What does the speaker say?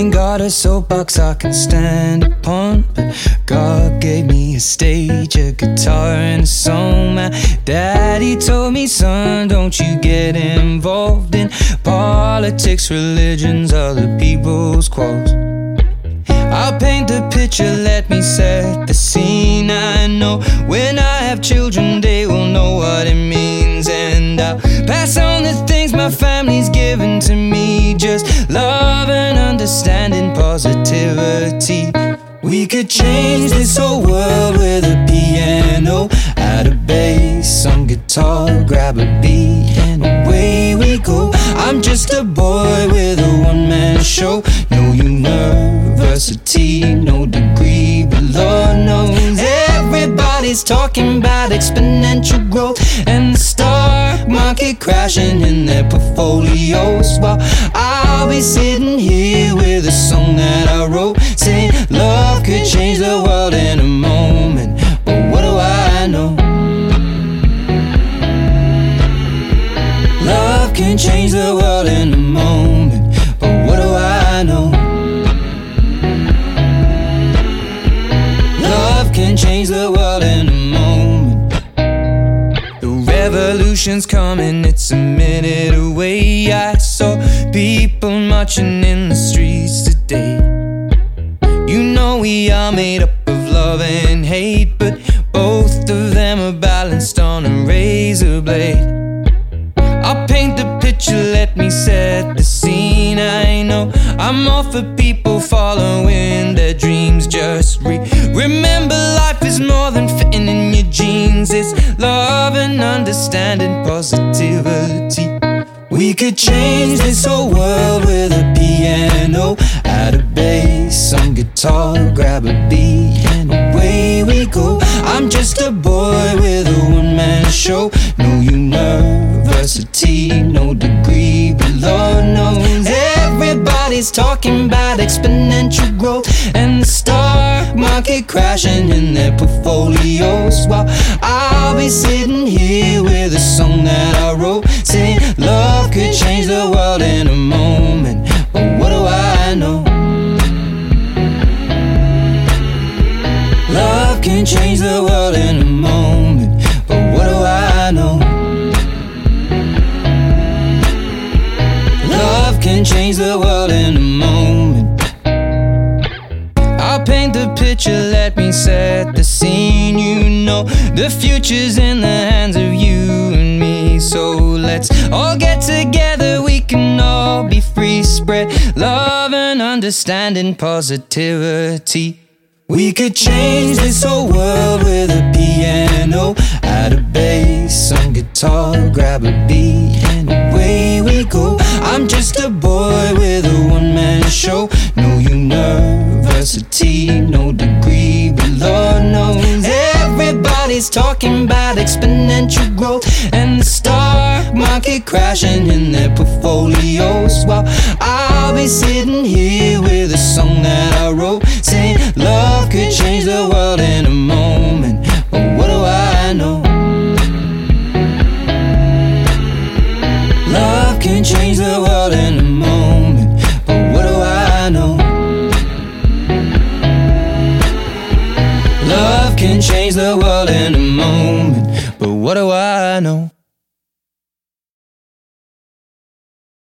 Ain't got a soapbox I can stand upon, but God gave me a stage, a guitar, and a song. My daddy told me, son, don't you get involved in politics, religions, other people's quarrels. I'll paint the picture, let me set the understanding, positivity. We could change this whole world with a piano, add a bass, some guitar, grab a beat, and away we go. I'm just a boy with a one man show. No university, no degree, but Lord knows everybody's talking about exponential growth and the stock market crashing in their portfolios. While I'll be sitting change the world in a moment. But what do I know? Love can change the world in a moment. But what do I know? Love can change the world in a moment. The revolution's coming, it's a minute away. I saw people marching in the streets today. We are made up of love and hate, but both of them are balanced on a razor blade. I'll paint the picture, let me set the scene. I know I'm all for people following their dreams. Just re- remember, life is more than fitting in your jeans. It's love and understanding, positivity. We could change this whole world with guitar, grab a beat, and away we go. I'm just a boy with a one man show. No university, no degree, but Lord knows everybody's talking about exponential growth and the stock market crashing in their portfolios. While I'll be sitting here with a song that I in a moment. But what do I know? Love can change the world in a moment. I'll paint the picture, let me set the scene. You know, the future's in the hands of you and me. So let's all get together, we can all be free. Spread love and understanding, positivity. We could change this whole world with guitar, grab a beat, and away we go. I'm just a boy with a one man show. No university, no degree, but Lord knows everybody's talking about exponential growth and the stock market crashing in their portfolios. While I'll be sitting here with a song that I wrote, saying love could change the world in a moment. Change the world in a moment. But what do I know?